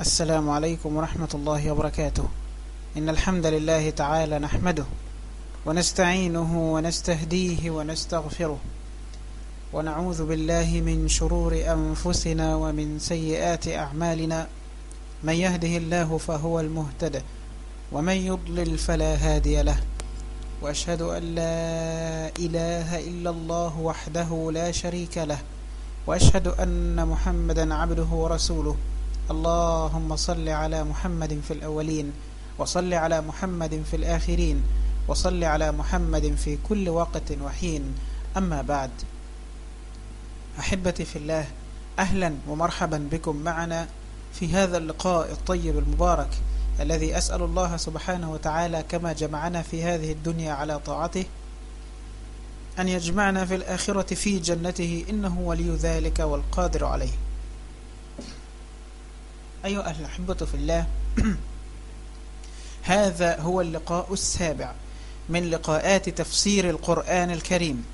السلام عليكم ورحمة الله وبركاته. إن الحمد لله تعالى نحمده ونستعينه ونستهديه ونستغفره ونعوذ بالله من شرور أنفسنا ومن سيئات أعمالنا. من يهده الله فهو المهتد ومن يضلل فلا هادي له. وأشهد أن لا إله إلا الله وحده لا شريك له. وأشهد أن محمدا عبده ورسوله. اللهم صل على محمد في الأولين وصل على محمد في الآخرين وصل على محمد في كل وقت وحين. أما بعد أحبتي في الله أهلا ومرحبا بكم معنا في هذا اللقاء الطيب المبارك الذي أسأل الله سبحانه وتعالى كما جمعنا في هذه الدنيا على طاعته أن يجمعنا في الآخرة في جنته إنه ولي ذلك والقادر عليه. أيها الأحبة في الله هذا هو اللقاء السابع من لقاءات تفسير القرآن الكريم.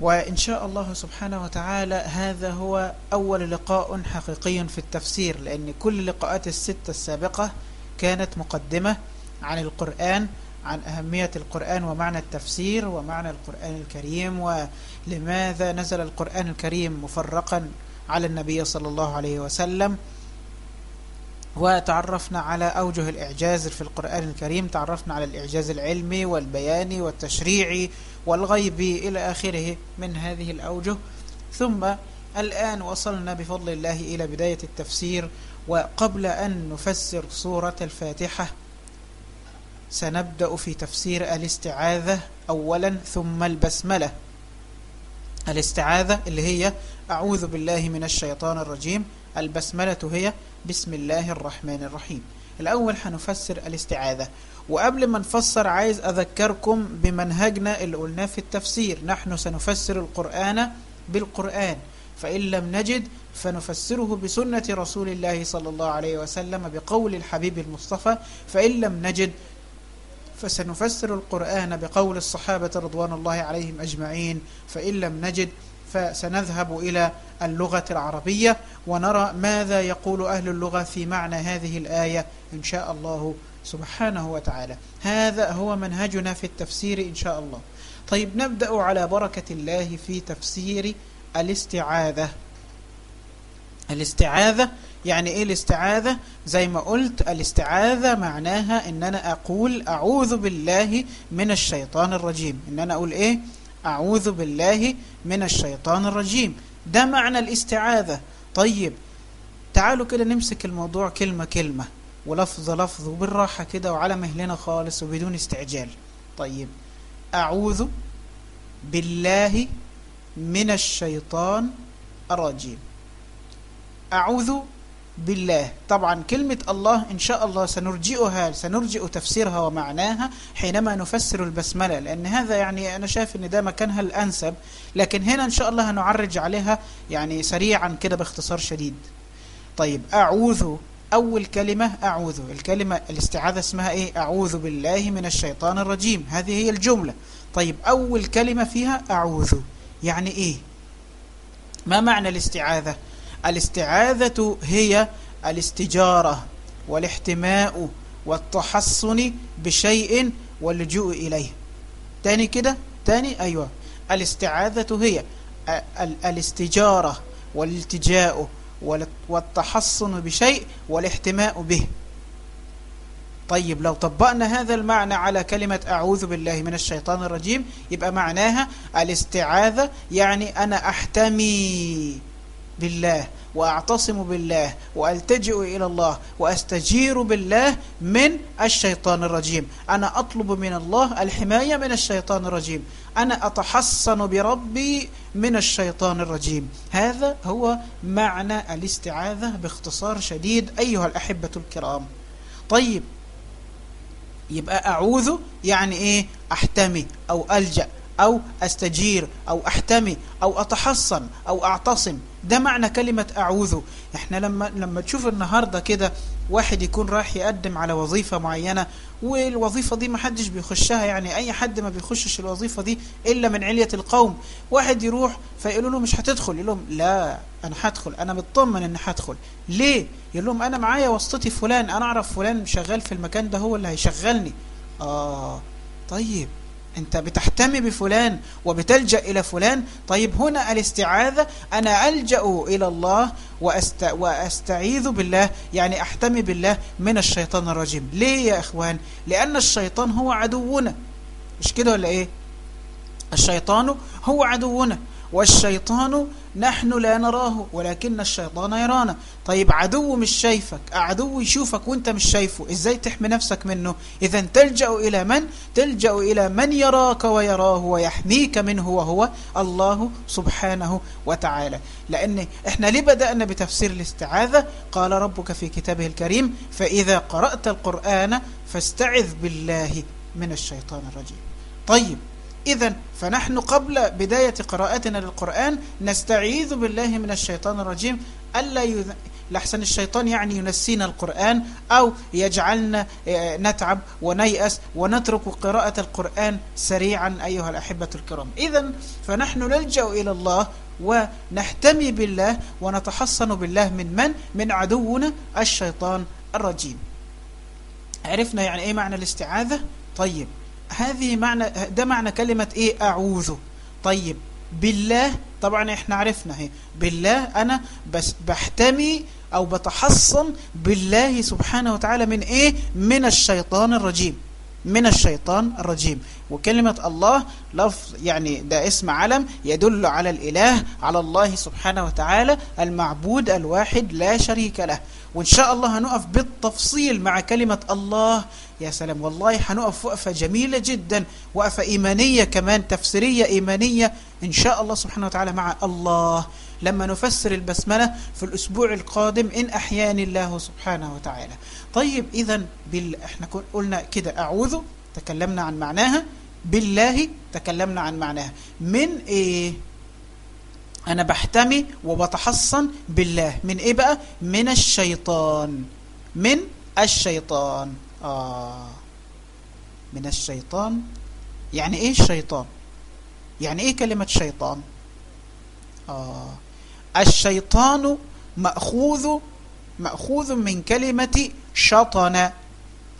وإن شاء الله سبحانه وتعالى هذا هو أول لقاء حقيقي في التفسير لأن كل اللقاءات الستة السابقة كانت مقدمة عن القرآن عن أهمية القرآن ومعنى التفسير ومعنى القرآن الكريم ولماذا نزل القرآن الكريم مفرقا على النبي صلى الله عليه وسلم وتعرفنا على أوجه الإعجاز في القرآن الكريم تعرفنا على الإعجاز العلمي والبياني والتشريعي والغيبي إلى آخره من هذه الأوجه. ثم الآن وصلنا بفضل الله إلى بداية التفسير وقبل أن نفسر سورة الفاتحة سنبدأ في تفسير الاستعاذة أولا ثم البسملة. الاستعاذة اللي هي أعوذ بالله من الشيطان الرجيم البسملة هي بسم الله الرحمن الرحيم. الأول هنفسر الاستعاذة. وقبل ما نفسر عايز أذكركم بمنهجنا اللي قلناه في التفسير. نحن سنفسر القرآن بالقرآن فإن لم نجد فنفسره بسنة رسول الله صلى الله عليه وسلم بقول الحبيب المصطفى فإن لم نجد فسنفسر القرآن بقول الصحابة رضوان الله عليهم أجمعين فإن لم نجد فسنذهب إلى اللغة العربية ونرى ماذا يقول أهل اللغة في معنى هذه الآية إن شاء الله سبحانه وتعالى. هذا هو منهجنا في التفسير إن شاء الله. طيب نبدأ على بركة الله في تفسير الاستعاذة. الاستعاذة يعني إيه الاستعاذة؟ زي ما قلت الاستعاذة معناها إن أنا أقول أعوذ بالله من الشيطان الرجيم. إن أنا أقول إيه؟ أعوذ بالله من الشيطان الرجيم. ده معنى الاستعاذة. طيب تعالوا كده نمسك الموضوع كلمة كلمة ولفظ لفظ وبالراحة كده وعلى مهلنا خالص وبدون استعجال. طيب أعوذ بالله من الشيطان الرجيم. أعوذ بالله. طبعا كلمة الله إن شاء الله سنرجئها سنرجئ تفسيرها ومعناها حينما نفسر البسملة لأن هذا يعني أنا شايف أن ده مكانها الأنسب لكن هنا إن شاء الله هنعرج عليها يعني سريعا كده باختصار شديد. طيب أعوذ أول كلمة أعوذ. الكلمة الاستعاذة اسمها إيه؟ أعوذ بالله من الشيطان الرجيم. هذه هي الجملة. طيب أول كلمة فيها أعوذ يعني إيه؟ ما معنى الاستعاذة؟ الاستعاذة هي الاستجارة والاحتماء والتحصن بشيء واللجوء إليه. تاني كده؟ تاني؟ أيوة. الاستعاذة هي الاستجارة والالتجاء والتحصن بشيء والاحتماء به. طيب لو طبقنا هذا المعنى على كلمة أعوذ بالله من الشيطان الرجيم يبقى معناها الاستعاذة يعني أنا أحتمي. بالله وأعتصم بالله وألتجئ إلى الله وأستجير بالله من الشيطان الرجيم. أنا أطلب من الله الحماية من الشيطان الرجيم. أنا أتحصن بربي من الشيطان الرجيم. هذا هو معنى الاستعاذة باختصار شديد أيها الأحبة الكرام. طيب يبقى أعوذ يعني إيه؟ أحتمي أو ألجأ أو أستجير أو أحتمي أو أتحصن أو أعتصم. ده معنى كلمة أعوذ. إحنا لما لما تشوف النهاردة كده واحد يكون رايح يقدم على وظيفة معينة والوظيفة دي ما حدش بيخشها يعني أي حد ما بيخشش الوظيفة دي إلا من علية القوم. واحد يروح فيقولوا له مش هتدخل يقول لهم لا أنا هدخل أنا مطمن إن هدخل. ليه؟ يقول لهم أنا معايا واسطتي فلان أنا أعرف فلان شغال في المكان ده هو اللي هيشغلني. آه طيب. انت بتحتمي بفلان وبتلجأ إلى فلان. طيب هنا الاستعاذة أنا ألجأ إلى الله وأست... وأستعيذ بالله يعني أحتمي بالله من الشيطان الرجيم. ليه يا إخوان؟ لأن الشيطان هو عدونا. مش كده ولا إيه؟ الشيطان هو عدونا. والشيطان نحن لا نراه ولكن الشيطان يرانا. طيب عدو مش شايفك عدو يشوفك وانت مش شايفه إزاي تحمي نفسك منه؟ اذا تلجأ إلى من؟ تلجأ إلى من يراك ويراه ويحميك منه وهو الله سبحانه وتعالى. لأن إحنا ليه بدأنا بتفسير الاستعاذة؟ قال ربك في كتابه الكريم فإذا قرأت القرآن فاستعذ بالله من الشيطان الرجيم. طيب إذا فنحن قبل بداية قراءتنا للقرآن نستعيذ بالله من الشيطان الرجيم ألا يذ... لحسن الشيطان يعني ينسينا القرآن أو يجعلنا نتعب ونيأس ونترك قراءة القرآن سريعا أيها الأحبة الكرام إذا فنحن نلجأ إلى الله ونحتمي بالله ونتحصن بالله من من؟ من عدونا الشيطان الرجيم عرفنا يعني إيه معنى الاستعاذة؟ طيب هذه معنى ده معنى كلمة إيه؟ أعوذ. طيب بالله طبعا إحنا عرفنا هي بالله أنا بس بحتمي أو بتحصن بالله سبحانه وتعالى من إيه؟ من الشيطان الرجيم. من الشيطان الرجيم. وكلمة الله لفظ يعني ده اسم علم يدل على الإله على الله سبحانه وتعالى المعبود الواحد لا شريك له. وإن شاء الله هنقف بالتفصيل مع كلمة الله. يا سلام والله هنقف وقفة جميلة جدا وقفة إيمانية كمان تفسيرية إيمانية. إن شاء الله سبحانه وتعالى مع الله. لما نفسر البسملة في الأسبوع القادم إن أحياني الله سبحانه وتعالى. طيب إذا بال... إحنا قلنا كده أعوذ تكلمنا عن معناها. بالله تكلمنا عن معناها. من إيه؟ أنا بحتمي وبتحصن بالله. من إيه بقى؟ من الشيطان. من الشيطان. آه. من الشيطان. يعني إيه الشيطان يعني إيه كلمة شيطان؟ آه. الشيطان مأخوذ مأخوذ من كلمة شطن.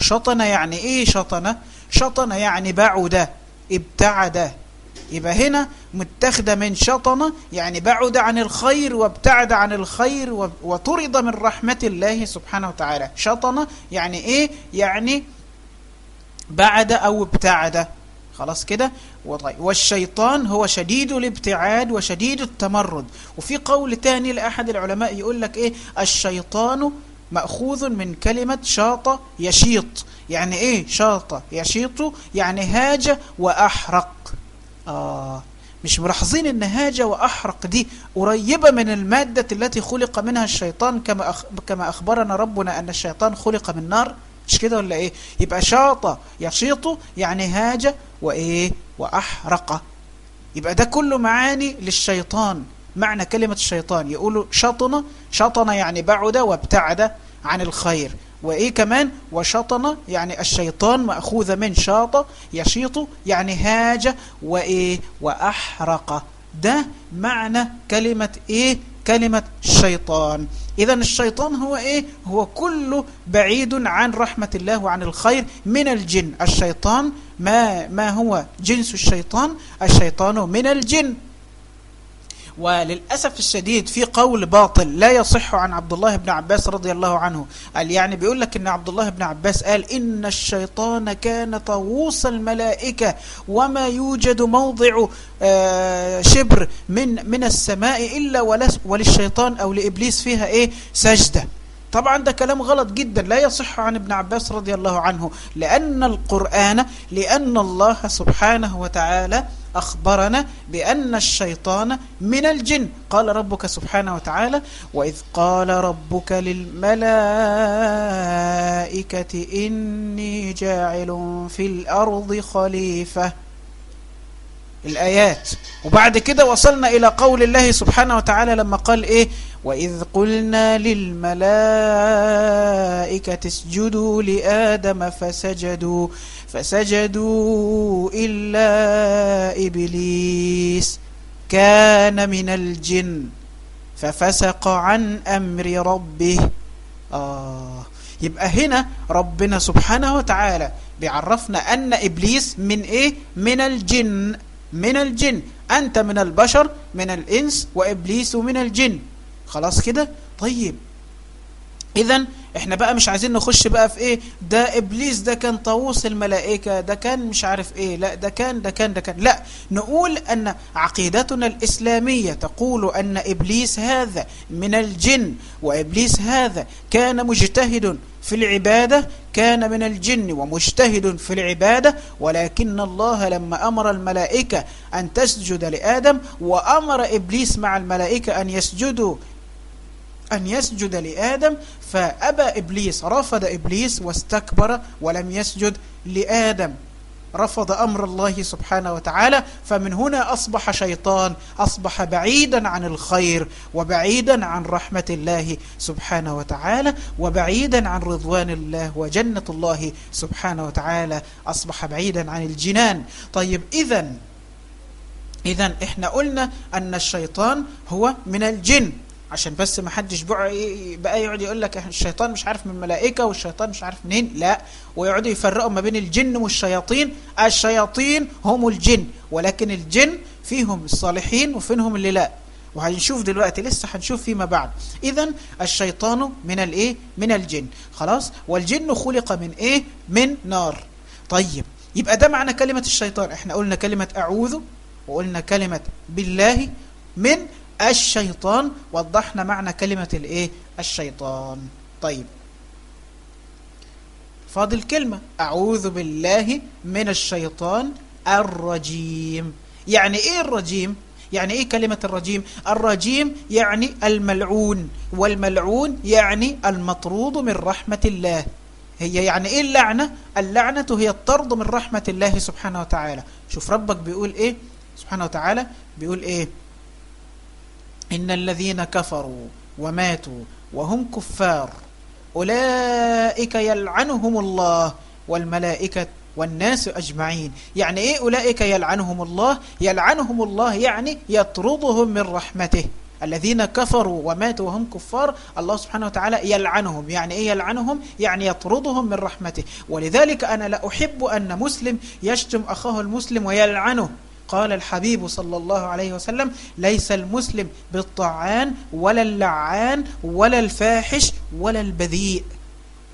شطن يعني إيه شطن؟ شطن يعني بعد ابتعد. يبقى هنا متخذة من شطن يعني بعد عن الخير وابتعد عن الخير وطرد من رحمة الله سبحانه وتعالى. شطن يعني إيه؟ يعني بعد أو ابتعد. خلاص كده؟ والشيطان هو شديد الابتعاد وشديد التمرد. وفي قول تاني لأحد العلماء يقول لك إيه؟ الشيطان مأخوذ من كلمة شاط يشيط. يعني إيه شاط يشيط؟ يعني هاج وأحرق. آه مش ملاحظين إن هاج وأحرق دي قريبة من المادة التي خلق منها الشيطان كما أخ... كما أخبرنا ربنا أن الشيطان خلق من نار. مش كده ولا إيه؟ يبقى شاط يشيط يعني هاج وإيه؟ وأحرق. يبقى ده كله معاني للشيطان. معنى كلمة الشيطان يقولوا شطن شطن يعني بعد وابتعد عن الخير. وإيه كمان؟ وشطن يعني الشيطان مأخوذ من شاط يشيط يعني هاج وإيه؟ وأحرق. ده معنى كلمة إيه؟ كلمة شيطان. إذا الشيطان هو إيه؟ هو كله بعيد عن رحمة الله وعن الخير من الجن. الشيطان ما, ما هو جنس الشيطان؟ الشيطان من الجن. وللأسف الشديد في قول باطل لا يصح عن عبد الله بن عباس رضي الله عنه. قال يعني بيقول لك إن عبد الله بن عباس قال إن الشيطان كان طاووس الملائكة وما يوجد موضع شبر من من السماء إلا وللشيطان أو لإبليس فيها إيه؟ سجدة. طبعا ده كلام غلط جدا. لا يصح عن ابن عباس رضي الله عنه. لأن القرآن لأن الله سبحانه وتعالى أخبرنا بأن الشيطان من الجن. قال ربك سبحانه وتعالى وإذ قال ربك للملائكة إني جاعل في الأرض خليفة. الآيات. وبعد كده وصلنا إلى قول الله سبحانه وتعالى لما قال إيه؟ وإذ قلنا للملائكة اسجدوا لآدم فسجدوا. فسجدوا إلا إبليس كان من الجن ففسق عن أمر ربه. آه. يبقى هنا ربنا سبحانه وتعالى بيعرفنا أن إبليس من إيه؟ من الجن. من الجن. أنت من البشر من الإنس وإبليس من الجن. خلاص كده؟ طيب. إذا إحنا بقى مش عايزين نخش بقى في إيه؟ ده إبليس ده كان طاووس الملائكة ده كان مش عارف إيه لا ده كان ده كان ده كان. لا نقول أن عقيدتنا الإسلامية تقول أن إبليس هذا من الجن وإبليس هذا كان مجتهد في العبادة كان من الجن ومجتهد في العبادة ولكن الله لما أمر الملائكة أن تسجد لآدم وأمر إبليس مع الملائكة أن يسجدوا أن يسجد لآدم فأبى إبليس رفض إبليس واستكبر ولم يسجد لآدم. رفض أمر الله سبحانه وتعالى فمن هنا أصبح شيطان أصبح بعيدا عن الخير وبعيدا عن رحمة الله سبحانه وتعالى وبعيدا عن رضوان الله وجنة الله سبحانه وتعالى. أصبح بعيدا عن الجنان. طيب إذا إذا إحنا قلنا أن الشيطان هو من الجن. عشان بس ما حدش بقى يقعد يقول لك الشيطان مش عارف من الملائكة والشيطان مش عارف منين. لا ويقعدوا يفرقوا ما بين الجن والشياطين. الشياطين هم الجن ولكن الجن فيهم الصالحين وفيهم اللي لا. وهنشوف دلوقتي لسه هنشوف فيما بعد. اذا الشيطان من الإيه؟ من الجن. خلاص؟ والجن خلق من إيه؟ من نار. طيب يبقى ده معنى كلمة الشيطان. إحنا قلنا كلمة أعوذ وقلنا كلمة بالله من الشيطان وضحنا معنى كلمة الإيه الشيطان طيب فاضل كلمة أعوذ بالله من الشيطان الرجيم يعني إيه الرجيم؟ يعني إيه كلمة الرجيم؟ الرجيم يعني الملعون والملعون يعني المطرود من رحمة الله هي يعني إيه اللعنة؟ اللعنة هي الطرد من رحمة الله سبحانه وتعالى شوف ربك بيقول إيه؟ سبحانه وتعالى بيقول إيه؟ إن الذين كفروا وماتوا وهم كفار أولئك يلعنهم الله والملائكة والناس أجمعين. يعني إيه أولئك يلعنهم الله؟ يلعنهم الله يعني يطردهم من رحمته. الذين كفروا وماتوا وهم كفار الله سبحانه وتعالى يلعنهم. يعني إيه يلعنهم؟ يعني يطردهم من رحمته. ولذلك أنا لا أحب أن مسلم يشتم أخاه المسلم ويلعنه. قال الحبيب صلى الله عليه وسلم ليس المسلم بالطعان ولا اللعان ولا الفاحش ولا البذيء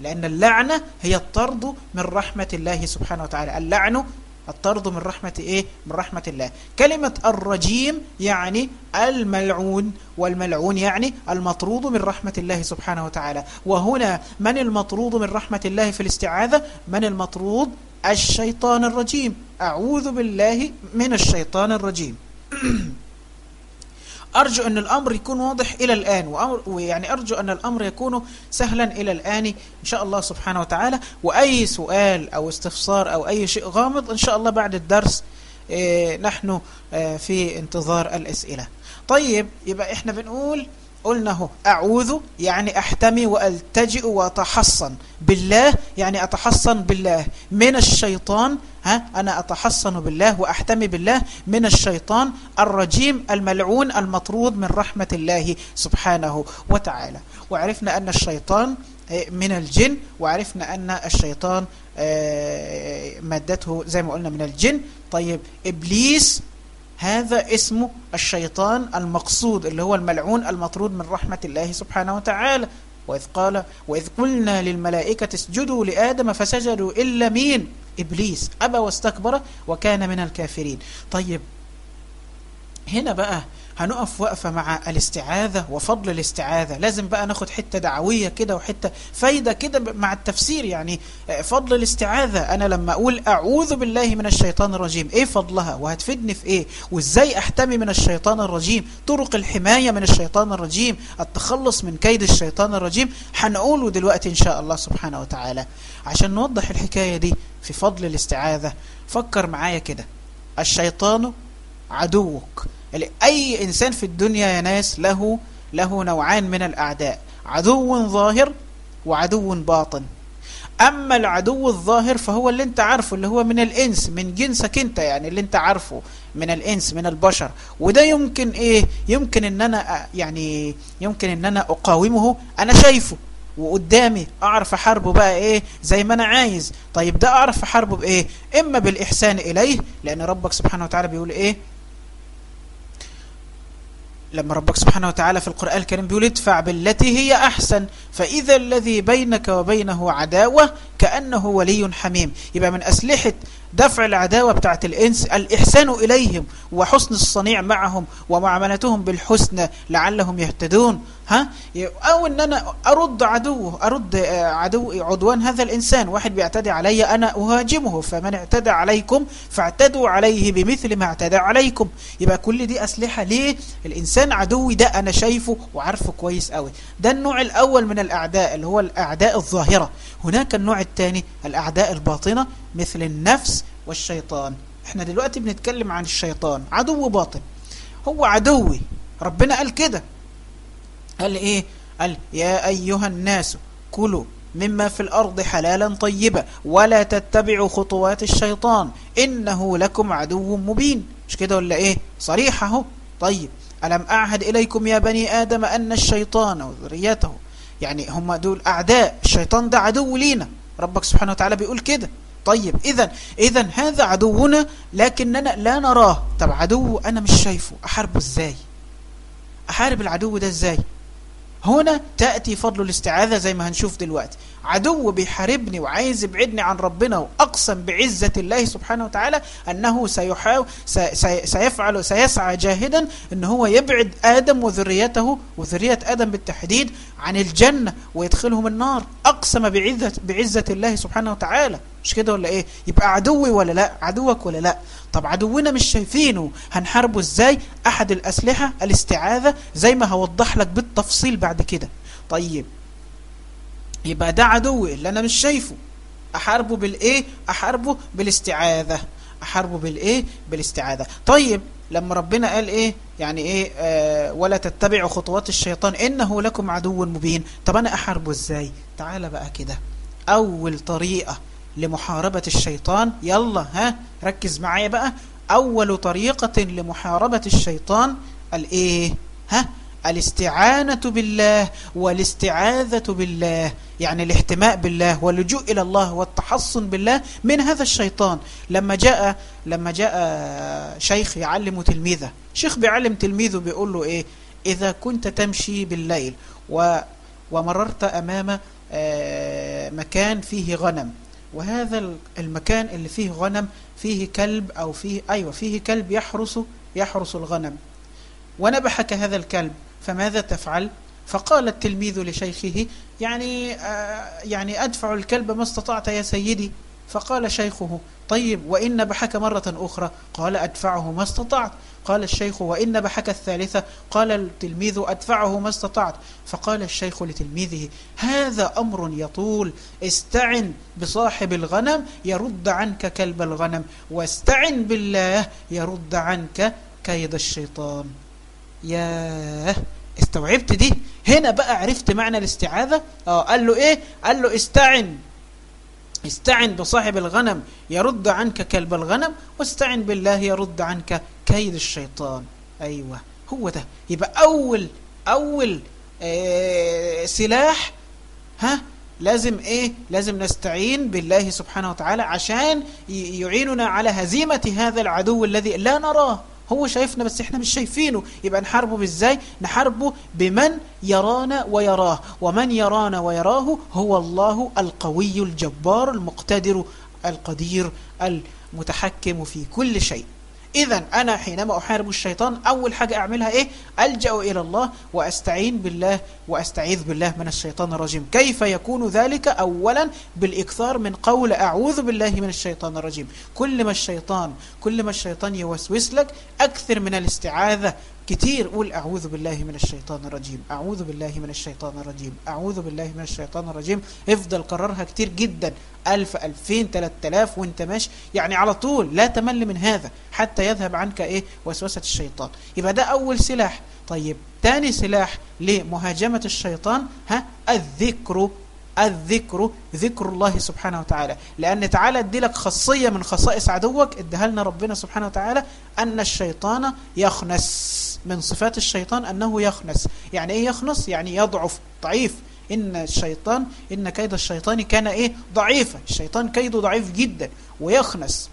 لأن اللعنة هي الطرد من رحمة الله سبحانه وتعالى. اللعن الطرد من رحمة إيه؟ من رحمة الله. كلمة الرجيم يعني الملعون والملعون يعني المطرود من رحمة الله سبحانه وتعالى. وهنا من المطرود من رحمة الله في الاستعاذة؟ من المطرود الشيطان الرجيم. أعوذ بالله من الشيطان الرجيم. أرجو أن الأمر يكون واضح إلى الآن ويعني أرجو أن الأمر يكون سهلا إلى الآن إن شاء الله سبحانه وتعالى. وأي سؤال أو استفسار أو أي شيء غامض إن شاء الله بعد الدرس نحن في انتظار الأسئلة. طيب يبقى إحنا بنقول قلنا هو أعوذ يعني أحتمي وألتجئ وأتحصن بالله يعني أتحصن بالله. من الشيطان ها أنا أتحصن بالله وأحتمي بالله. من الشيطان الرجيم الملعون المطرود من رحمة الله سبحانه وتعالى. وعرفنا أن الشيطان من الجن وعرفنا أن الشيطان مادته زي ما قلنا من الجن. طيب إبليس هذا اسمه الشيطان المقصود اللي هو الملعون المطرود من رحمة الله سبحانه وتعالى. وإذ قال وإذ قلنا للملائكة اسجدوا لآدم فسجدوا إلا مين؟ إبليس. أبى واستكبر وكان من الكافرين. طيب هنا بقى هنقف وقفة مع الاستعاذة وفضل الاستعاذة. لازم بقى ناخد حتة دعوية كده وحتة فايدة كده مع التفسير يعني فضل الاستعاذة. أنا لما أقول أعوذ بالله من الشيطان الرجيم إيه فضلها؟ وهتفيدني في إيه؟ وإزاي أحتمي من الشيطان الرجيم؟ طرق الحماية من الشيطان الرجيم التخلص من كيد الشيطان الرجيم. هنقوله دلوقتي إن شاء الله سبحانه وتعالى. عشان نوضح الحكاية دي في فضل الاستعاذة فكر معايا كده. الشيطان عدوك. أي إنسان في الدنيا يا ناس له له نوعان من الأعداء عدو ظاهر وعدو باطن. أما العدو الظاهر فهو اللي أنت عارفه اللي هو من الإنس من جنسك أنت يعني اللي أنت عارفه من الإنس من البشر. وده يمكن إيه؟ يمكن إن أنا يعني يمكن إن أنا أقاومه أنا شايفه. وقدامي أعرف أحاربه بقى إيه؟ زي ما أنا عايز. طيب ده أعرف أحاربه بإيه؟ إما بالإحسان إليه لأن ربك سبحانه وتعالى بيقول إيه؟ لما ربك سبحانه وتعالى في القرآن الكريم بيقول ادفع بالتي هي أحسن فإذا الذي بينك وبينه عداوة كأنه ولي حميم. يبقى من أسلحة دفع العداوة بتاعت الإنس الإحسان إليهم وحسن الصنيع معهم ومعاملتهم بالحسنى لعلهم يهتدون. ها؟ أو أن أنا أرد عدوه أرد عدو عدوان هذا الإنسان. واحد بيعتدي علي أنا أهاجمه. فمن اعتدى عليكم فاعتدوا عليه بمثل ما اعتدى عليكم. يبقى كل دي أسلحة ليه؟ الإنسان عدوي ده أنا شايفه وعارفه كويس قوي ده النوع الأول من الأعداء اللي هو الأعداء الظاهرة. هناك النوع الثاني الأعداء الباطنة مثل النفس والشيطان. إحنا دلوقتي بنتكلم عن الشيطان. عدو باطن. هو عدوي. ربنا قال كده. قال إيه؟ قال يا أيها الناس كلوا مما في الأرض حلالا طيبا ولا تتبعوا خطوات الشيطان إنه لكم عدو مبين. مش كده ولا إيه؟ صريح أهو. طيب ألم أعهد إليكم يا بني آدم أن الشيطان وذريته يعني هم دول أعداء الشيطان ده عدو لينا. ربك سبحانه وتعالى بيقول كده. طيب اذا اذا هذا عدونا لكننا لا نراه. طب عدو أنا مش شايفه أحاربه إزاي؟ أحارب العدو ده إزاي؟ هنا تأتي فضل الاستعاذة زي ما هنشوف دلوقتي. عدو بيحاربني وعايز يبعدني عن ربنا وأقسم بعزة الله سبحانه وتعالى أنه سيحاول سيفعل سيسعى جاهدا أن هو يبعد آدم وذريته وذرية آدم بالتحديد عن الجنة ويدخلهم النار. أقسم بعزة, بعزة الله سبحانه وتعالى. مش كده ولا إيه؟ يبقى عدوي ولا لا؟ عدوك ولا لا؟ طب عدونا مش شايفينه هنحاربه إزاي؟ أحد الأسلحة الاستعاذة زي ما هوضح لك بالتفصيل بعد كده. طيب يبقى ده عدوي اللي أنا مش شايفه. أحاربه بالإيه؟ أحاربه بالاستعاذة. أحاربه بالإيه؟ بالاستعاذة. طيب لما ربنا قال إيه؟ يعني إيه؟ آه ولا تتبعوا خطوات الشيطان إنه لكم عدو مبين. طب أنا أحاربه إزاي؟ تعال بقى كده. أول طريقة لمحاربة الشيطان. يلا ها ركز معايا بقى. أول طريقة لمحاربة الشيطان الإيه؟ ها الاستعانة بالله والاستعاذة بالله يعني الاحتماء بالله واللجوء إلى الله والتحصن بالله من هذا الشيطان. لما جاء لما جاء شيخ يعلم تلميذه شيخ بيعلم تلميذه بيقول له إيه؟ إذا كنت تمشي بالليل و ومررت أمام مكان فيه غنم وهذا المكان اللي فيه غنم فيه كلب أو فيه أيوة فيه كلب يحرس يحرس الغنم. ونبحك هذا الكلب فماذا تفعل؟ فقال التلميذ لشيخه يعني آه يعني أدفع الكلب ما استطعت يا سيدي. فقال شيخه طيب وإن نبحك مرة أخرى؟ قال أدفعه ما استطعت. قال الشيخ وإن نبحك الثالثة؟ قال التلميذ أدفعه ما استطعت. فقال الشيخ لتلميذه هذا أمر يطول. استعن بصاحب الغنم يرد عنك كلب الغنم. واستعن بالله يرد عنك كيد الشيطان. ياه استوعبت دي؟ هنا بقى عرفت معنى الاستعاذة؟ آه قال له إيه؟ قال له استعن. استعن بصاحب الغنم يرد عنك كلب الغنم واستعن بالله يرد عنك كيد الشيطان. أيوة هو ده. يبقى أول أول آه سلاح ها لازم إيه؟ لازم نستعين بالله سبحانه وتعالى عشان يعيننا على هزيمة هذا العدو الذي لا نراه. هو شايفنا بس إحنا مش شايفينه. يبقى نحاربه بإزاي؟ نحاربه بمن يرانا ويراه. ومن يرانا ويراه هو الله القوي الجبار المقتدر القدير المتحكم في كل شيء. إذا أنا حينما أحارب الشيطان أول حاجة أعملها إيه؟ ألجأ إلى الله وأستعين بالله وأستعيذ بالله من الشيطان الرجيم. كيف يكون ذلك؟ أولا بالإكثار من قول أعوذ بالله من الشيطان الرجيم. كل ما الشيطان كل ما الشيطان يوسوس لك أكثر من الاستعاذة كتير. قول أعوذ بالله من الشيطان الرجيم. أعوذ بالله من الشيطان الرجيم. أعوذ بالله من الشيطان الرجيم. افضل كررها كتير جدا. ألف ألفين تلات تلاف وانت ماشي. يعني على طول لا تمل من هذا حتى يذهب عنك إيه؟ وسوسة الشيطان. يبقى ده أول سلاح. طيب تاني سلاح لمهاجمة الشيطان ها؟ الذكر الذكر ذكر الله سبحانه وتعالى. لأن تعالى ادي لك خاصية من خصائص عدوك. ادها لنا ربنا سبحانه وتعالى. أن الشيطان يخنس. من صفات الشيطان أنه يخنس. يعني إيه يخنس؟ يعني يضعف ضعيف. إن الشيطان إن كيد الشيطان كان إيه؟ ضعيفا. الشيطان كيده ضعيف جدا ويخنس.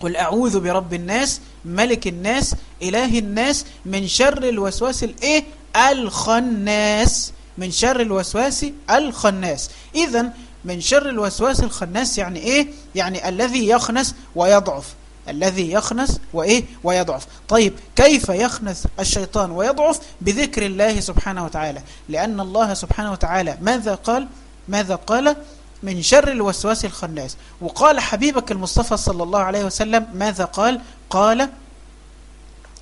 قل أعوذ برب الناس ملك الناس إله الناس من شر الوسواس الإيه؟ الخناس. من شر الوسواس الخناس. إذا من شر الوسواس الخناس يعني إيه؟ يعني الذي يخنس ويضعف. الذي يخنس وإيه؟ ويضعف. طيب كيف يخنس الشيطان ويضعف؟ بذكر الله سبحانه وتعالى. لأن الله سبحانه وتعالى ماذا قال؟ ماذا قال؟ من شر الوسواس الخناس. وقال حبيبك المصطفى صلى الله عليه وسلم ماذا قال؟ قال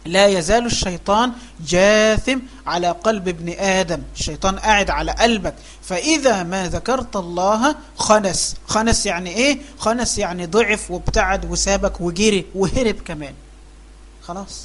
لا يزال الشيطان جاثم على قلب ابن آدم. الشيطان قاعد على قلبك. فإذا ما ذكرت الله خنس. خنس يعني إيه؟ خنس يعني ضعف وابتعد وسابك وجري وهرب كمان. خلاص.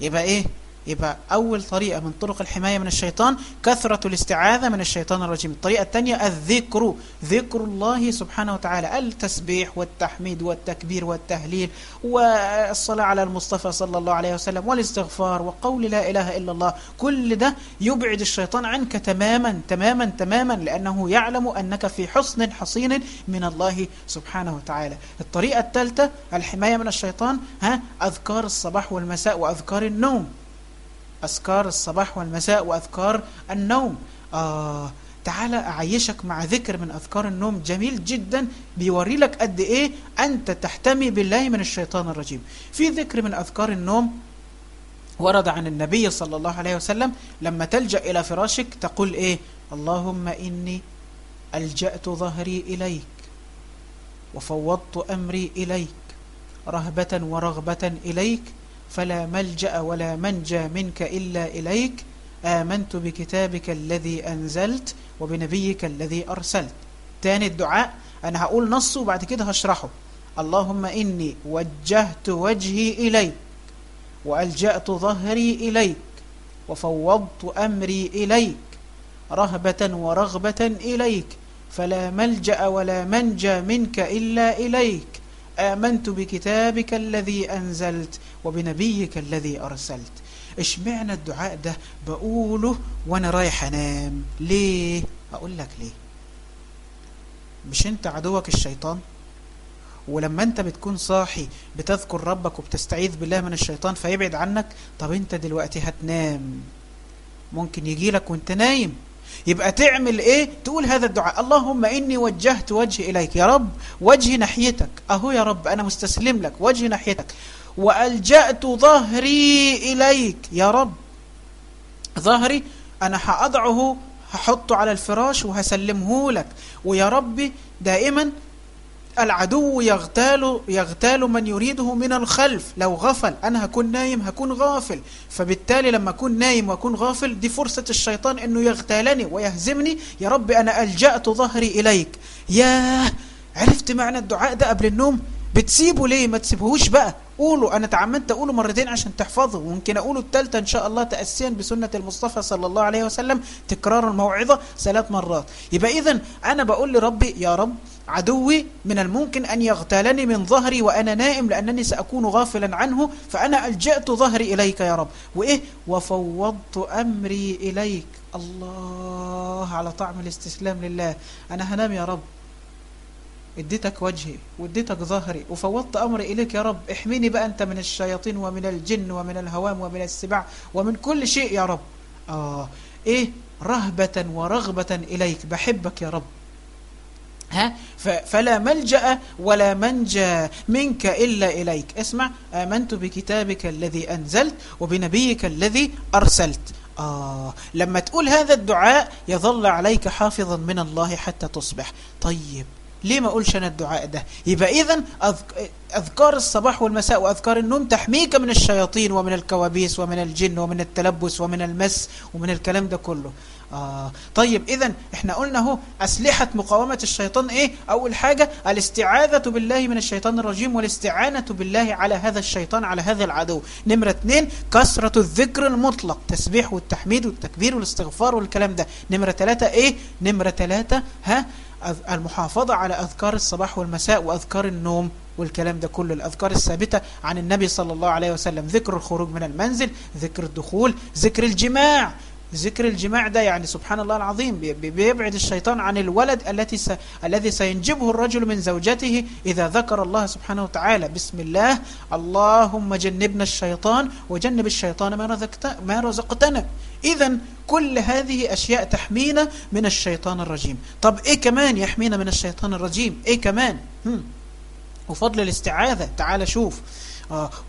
يبقى إيه؟ يبقى أول طريقة من طرق الحماية من الشيطان كثرة الاستعاذة من الشيطان الرجيم. الطريقة الثانية الذكر. ذكر الله سبحانه وتعالى التسبيح والتحميد والتكبير والتهليل والصلاة على المصطفى صلى الله عليه وسلم والاستغفار وقول لا إله إلا الله. كل ده يبعد الشيطان عنك تماما تماما تماما لأنه يعلم أنك في حصن حصين من الله سبحانه وتعالى. الطريقة الثالثة الحماية من الشيطان ها أذكار الصباح والمساء وأذكار النوم. أذكار الصباح والمساء وأذكار النوم. آه تعالى أعيشك مع ذكر من أذكار النوم جميل جدا بيوري لك قد إيه أنت تحتمي بالله من الشيطان الرجيم. في ذكر من أذكار النوم ورد عن النبي صلى الله عليه وسلم لما تلجأ إلى فراشك تقول إيه؟ اللهم إني ألجأت ظهري إليك وفوضت أمري إليك رهبة ورغبة إليك فلا ملجأ ولا منجى منك إلا إليك. آمنت بكتابك الذي أنزلت وبنبيك الذي أرسلت. تاني الدعاء أنا هقول نصه وبعد كده هشرحه. اللهم إني وجهت وجهي إليك وألجأت ظهري إليك وفوضت أمري إليك رهبة ورغبة إليك. فلا ملجأ ولا منجى منك إلا إليك. آمنت بكتابك الذي أنزلت وبنبيك الذي أرسلت. اشمعنى الدعاء ده بقوله وأنا رايح أنام. ليه؟ أقول لك ليه. مش أنت عدوك الشيطان؟ ولما أنت بتكون صاحي بتذكر ربك وبتستعيذ بالله من الشيطان فيبعد عنك طب أنت دلوقتي هتنام. ممكن يجي لك وأنت نايم. يبقى تعمل إيه؟ تقول هذا الدعاء. اللهم إني وجهت وجهي إليك. يا رب وجهي ناحيتك. أهو يا رب أنا مستسلم لك. وجهي ناحيتك. وألجأت ظهري إليك. يا رب ظهري أنا هأضعه هحطه على الفراش وهسلمه لك. ويا ربي دائما العدو يغتال يغتال من يريده من الخلف. لو غفل أنا هكون نايم هكون غافل. فبالتالي لما أكون نايم وأكون غافل دي فرصة الشيطان أنه يغتالني ويهزمني. يا رب أنا ألجأت ظهري إليك. ياه عرفت معنى الدعاء ده قبل النوم؟ بتسيبه ليه؟ ما تسيبهوش بقى. قولوا أنا تعمدت أقوله مرتين عشان تحفظه. وممكن أقوله التالتة إن شاء الله تأسيا بسنة المصطفى صلى الله عليه وسلم تكرار الموعظة ثلاث مرات. يبقى إذن أنا بقول لربي يا رب عدوي من الممكن أن يغتالني من ظهري وأنا نائم لأنني سأكون غافلا عنه فأنا ألجأت ظهري إليك يا رب. وإيه؟ وفوضت أمري إليك. الله على طعم الاستسلام لله. أنا هنام يا رب. اديتك وجهي واديتك ظهري وفوضت أمري إليك يا رب. احميني بقى أنت من الشياطين ومن الجن ومن الهوام ومن السباع ومن كل شيء يا رب. آه إيه؟ رهبة ورغبة إليك. بحبك يا رب. ها? فلا ملجأ ولا منجى منك إلا إليك. اسمع. آمنت بكتابك الذي أنزلت وبنبيك الذي أرسلت. آه. لما تقول هذا الدعاء يظل عليك حافظا من الله حتى تصبح. طيب. ليه ما أقولش أنا الدعاء ده؟ يبقى اذا أذكار الصباح والمساء وأذكار النوم تحميك من الشياطين ومن الكوابيس ومن الجن ومن التلبس ومن المس ومن الكلام ده كله. آه طيب إذا إحنا قلنا هو أسلحة مقاومة الشيطان إيه؟ أول حاجة الاستعاذة بالله من الشيطان الرجيم والاستعانة بالله على هذا الشيطان على هذا العدو. نمرة اثنين كثرة الذكر المطلق تسبيح والتحميد والتكبير والاستغفار والكلام ده. نمرة ثلاثة إيه؟ نمرة ثلاثة ها؟ المحافظة على أذكار الصباح والمساء وأذكار النوم والكلام ده كله. الأذكار الثابتة عن النبي صلى الله عليه وسلم. ذكر الخروج من المنزل ذكر الدخول ذكر الجماع. ذكر الجماع ده يعني سبحان الله العظيم بيبعد الشيطان عن الولد التي س... الذي سينجبه الرجل من زوجته إذا ذكر الله سبحانه وتعالى. بسم الله. اللهم جنبنا الشيطان وجنب الشيطان ما, رزقت... ما رزقتنا. إذا كل هذه أشياء تحمينا من الشيطان الرجيم. طب إيه كمان يحمينا من الشيطان الرجيم؟ إيه كمان؟ هم. وفضل الاستعاذة. تعال شوف.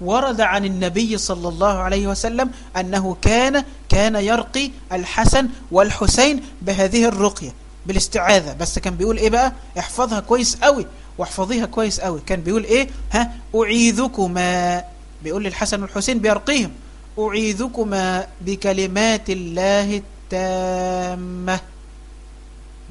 ورد عن النبي صلى الله عليه وسلم أنه كان كان يرقي الحسن والحسين بهذه الرقية بالاستعاذة. بس كان بيقول إيه بقى؟ احفظها كويس قوي واحفظيها كويس قوي. كان بيقول إيه؟ ها؟ أعيذكما. بيقول للحسن والحسين بيرقيهم. أعيذكما بكلمات الله التامة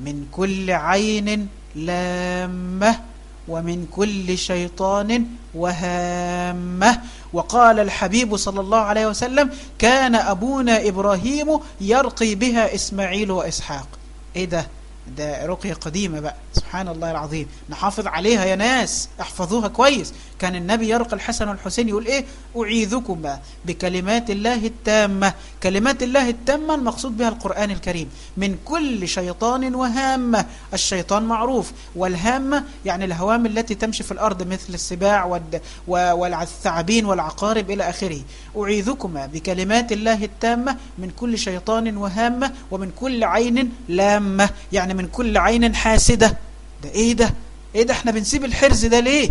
من كل عين لامة. ومن كل شيطان وهامة. وقال الحبيب صلى الله عليه وسلم كان أبونا إبراهيم يرقي بها إسماعيل وإسحاق. إيه ده؟ ده رقية قديمة بقى. سبحان الله العظيم. نحافظ عليها يا ناس. احفظوها كويس. كان النبي يرقى الحسن والحسين يقول إيه؟ أعيذكما بكلمات الله التامة. كلمات الله التامة المقصود بها القرآن الكريم. من كل شيطان وهامة الشيطان معروف. والهامة يعني الهوام التي تمشي في الأرض مثل السباع والثعابين والعقارب إلى آخره. أعيذكما بكلمات الله التامة من كل شيطان وهامة ومن كل عين لامة. يعني من كل عين حاسدة. ده إيه ده؟ إيه ده إحنا بنسيب الحرز ده ليه؟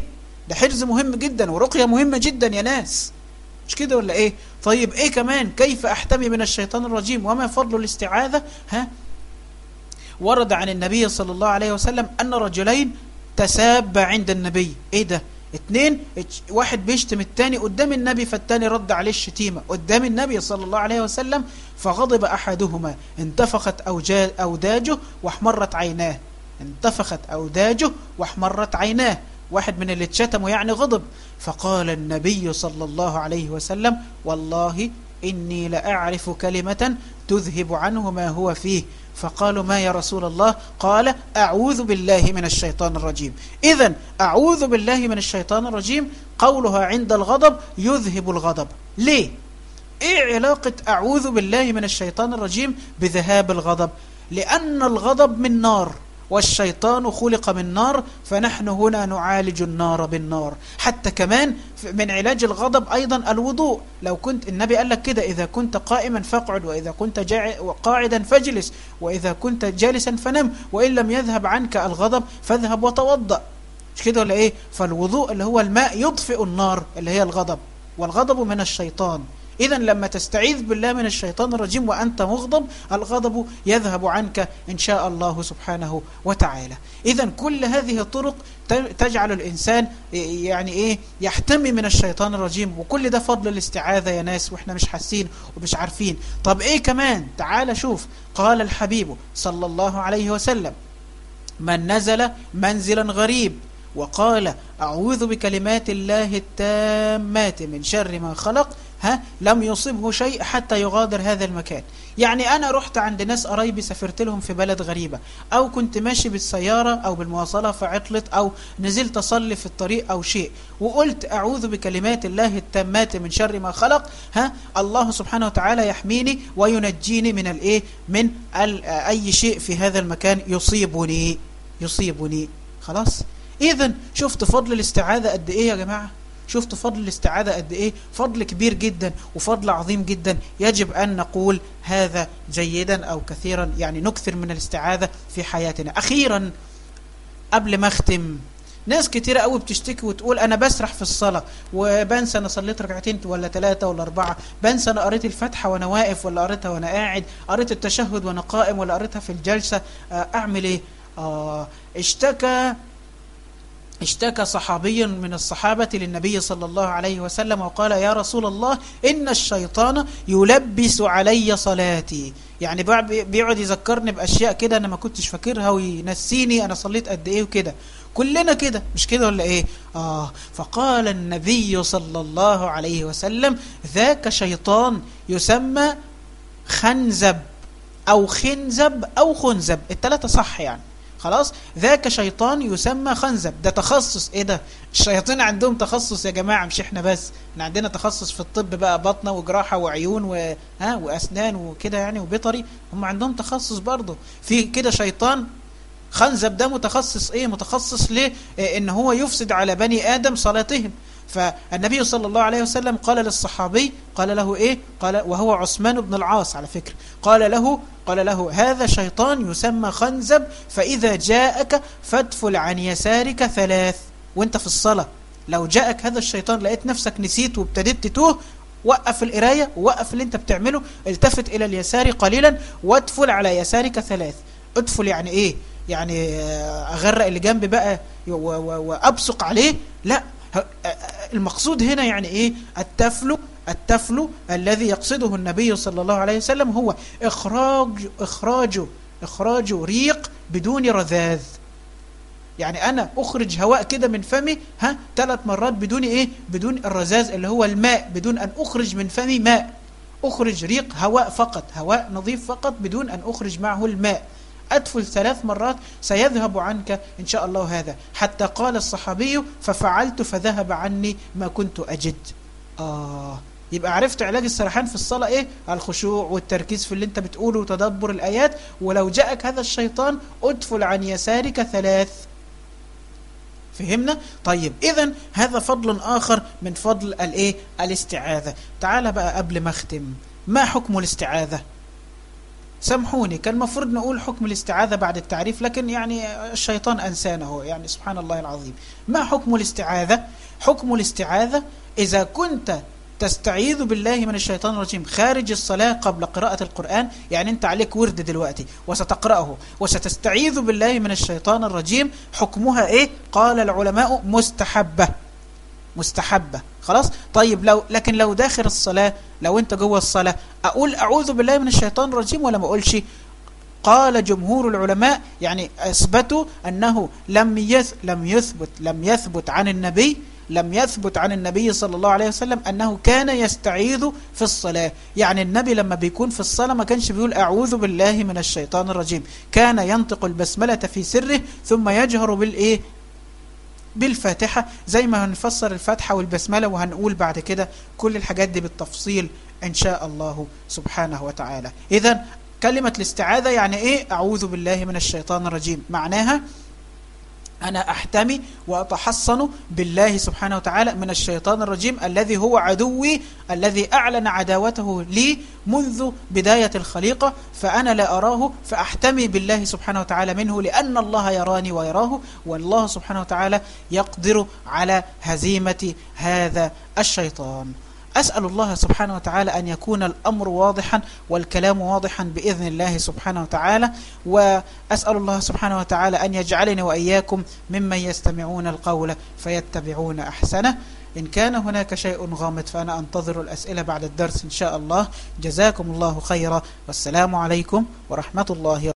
ده حرز مهم جدا ورقية مهمة جدا يا ناس. مش كده ولا إيه؟ طيب إيه كمان؟ كيف أحتمي من الشيطان الرجيم؟ وما فضل الاستعاذة؟ ها؟ ورد عن النبي صلى الله عليه وسلم أن رجلين تساب عند النبي. إيه ده؟ اتنين واحد بيشتم التاني قدام النبي فالتاني رد عليه الشتيمة. قدام النبي صلى الله عليه وسلم فغضب أحدهما. انتفخت أوداجه واحمرت عيناه. انتفخت أوداجه واحمرت عيناه. واحد من اللي اتشتموا يعني غضب. فقال النبي صلى الله عليه وسلم والله إني لأعرف كلمة تذهب عنه ما هو فيه. فقالوا ما يا رسول الله؟ قال أعوذ بالله من الشيطان الرجيم. إذا أعوذ بالله من الشيطان الرجيم قولها عند الغضب يذهب الغضب. ليه؟ إيه علاقة أعوذ بالله من الشيطان الرجيم بذهاب الغضب؟ لأن الغضب من نار. والشيطان خلق من نار فنحن هنا نعالج النار بالنار. حتى كمان من علاج الغضب أيضا الوضوء. لو كنت النبي قال لك كده إذا كنت قائما فاقعد وإذا كنت قاعدا فاجلس وإذا كنت جالسا فنم وإن لم يذهب عنك الغضب فاذهب وتوضأ. مش كده ولا إيه؟ فالوضوء اللي هو الماء يطفئ النار اللي هي الغضب. والغضب من الشيطان. إذا لما تستعيذ بالله من الشيطان الرجيم وأنت مغضب الغضب يذهب عنك إن شاء الله سبحانه وتعالى. إذا كل هذه الطرق تجعل الإنسان يعني إيه يحتمي من الشيطان الرجيم. وكل ده فضل الاستعاذة يا ناس وإحنا مش حاسين ومش عارفين. طب إيه كمان؟ تعال شوف. قال الحبيب صلى الله عليه وسلم من نزل منزلا غريب وقال أعوذ بكلمات الله التامات من شر ما خلق. ها لم يصبه شيء حتى يغادر هذا المكان. يعني أنا رحت عند ناس قرايبي سافرت لهم في بلد غريبة. أو كنت ماشي بالسيارة أو بالمواصلة فعطلت أو نزلت أصلي في الطريق أو شيء. وقلت أعوذ بكلمات الله التامات من شر ما خلق. ها الله سبحانه وتعالى يحميني وينجيني من الإيه من أي شيء في هذا المكان يصيبني. يصيبني. خلاص؟ إذا شفت فضل الاستعاذة قد إيه يا جماعة؟ شفت فضل الاستعاذة قد إيه؟ فضل كبير جدا وفضل عظيم جدا. يجب أن نقول هذا جيدا أو كثيرا يعني نكثر من الاستعاذة في حياتنا. أخيرا قبل ما أختم ناس كتيرة قوي بتشتكي وتقول أنا بسرح في الصلاة وبنسى أنا صليت ركعتين ولا ثلاثة ولا أربعة بنسى أنا قريت الفاتحة وأنا واقف ولا قريتها وأنا قاعد قريت التشهد وأنا قائم ولا قريتها في الجلسة أعمل إيه؟ آه اشتكى اشتكى صحابي من الصحابة للنبي صلى الله عليه وسلم وقال يا رسول الله إن الشيطان يلبس علي صلاتي. يعني بيقعد يذكرني بأشياء كده أنا ما كنتش فاكرها وينسيني أنا صليت قد إيه وكده. كلنا كده مش كده ولا إيه؟ آه. فقال النبي صلى الله عليه وسلم ذاك شيطان يسمى خنزب أو خنزب أو خنزب. التلاتة صح يعني. خلاص؟ ذاك شيطان يسمى خنزب. ده تخصص. إيه ده؟ الشياطين عندهم تخصص يا جماعة مش إحنا بس. إحنا عندنا تخصص في الطب بقى بطنة وجراحة وعيون و... ها وأسنان وكده يعني وبيطري. هم عندهم تخصص برضه. في كده شيطان. خنزب ده متخصص إيه؟ متخصص ليه؟ إيه إن هو يفسد على بني آدم صلاتهم. فالنبي صلى الله عليه وسلم قال للصحابي قال له إيه؟ قال وهو عثمان بن العاص على فكرة. قال له قال له هذا شيطان يسمى خنزب فإذا جاءك فادفل عن يسارك ثلاث وانت في الصلاة. لو جاءك هذا الشيطان لقيت نفسك نسيت وابتديت تتوه وقف القراية وقف اللي انت بتعمله التفت إلى اليسار قليلا وادفل على يسارك ثلاث. ادفل يعني إيه؟ يعني أغرق اللي جنبي بقى وأبصق عليه؟ لا المقصود هنا يعني إيه؟ التفل التفل الذي يقصده النبي صلى الله عليه وسلم هو إخراج إخراج إخراج ريق بدون رذاذ. يعني أنا أخرج هواء كده من فمي ها ثلاث مرات بدون إيه؟ بدون الرذاذ اللي هو الماء بدون أن أخرج من فمي ماء. أخرج ريق هواء فقط هواء نظيف فقط بدون أن أخرج معه الماء. أدفل ثلاث مرات سيذهب عنك إن شاء الله هذا. حتى قال الصحابي ففعلت فذهب عني ما كنت أجد. آه. يبقى عرفت علاج السرحان في الصلاة إيه؟ الخشوع والتركيز في اللي أنت بتقوله وتدبر الآيات. ولو جاءك هذا الشيطان أدفل عن يسارك ثلاث. فهمنا؟ طيب اذا هذا فضل آخر من فضل الإيه؟ الاستعاذة. تعال بقى قبل ما أختم. ما حكم الاستعاذة؟ سامحوني كان المفروض نقول حكم الاستعاذة بعد التعريف لكن يعني الشيطان أنسانه يعني سبحان الله العظيم. ما حكم الاستعاذة؟ حكم الاستعاذة إذا كنت تستعيذ بالله من الشيطان الرجيم خارج الصلاة قبل قراءة القرآن يعني أنت عليك ورد دلوقتي وستقرأه وستستعيذ بالله من الشيطان الرجيم. حكمها إيه؟ قال العلماء مستحبة. مستحبة. خلاص؟ طيب لو لكن لو داخل الصلاة لو انت جوه الصلاة أقول أعوذ بالله من الشيطان الرجيم ولا ما أقولش؟ قال جمهور العلماء يعني أثبتوا أنه لم يث لم يثبت لم يثبت عن النبي لم يثبت عن النبي صلى الله عليه وسلم أنه كان يستعيذ في الصلاة. يعني النبي لما بيكون في الصلاة ما كانش بيقول أعوذ بالله من الشيطان الرجيم. كان ينطق البسملة في سره ثم يجهر بالإيه؟ بالفاتحة زي ما هنفسر الفاتحة والبسملة وهنقول بعد كده كل الحاجات دي بالتفصيل إن شاء الله سبحانه وتعالى. إذا كلمة الاستعاذة يعني إيه؟ أعوذ بالله من الشيطان الرجيم. معناها أنا أحتمي وأتحصن بالله سبحانه وتعالى من الشيطان الرجيم الذي هو عدوي الذي أعلن عداوته لي منذ بداية الخليقة فأنا لا أراه فأحتمي بالله سبحانه وتعالى منه لأن الله يراني ويراه والله سبحانه وتعالى يقدر على هزيمة هذا الشيطان. أسأل الله سبحانه وتعالى أن يكون الأمر واضحا والكلام واضحا بإذن الله سبحانه وتعالى. وأسأل الله سبحانه وتعالى أن يجعلني وإياكم ممن يستمعون القول فيتبعون أحسنه. إن كان هناك شيء غامض فأنا أنتظر الأسئلة بعد الدرس إن شاء الله. جزاكم الله خيرا. والسلام عليكم ورحمة الله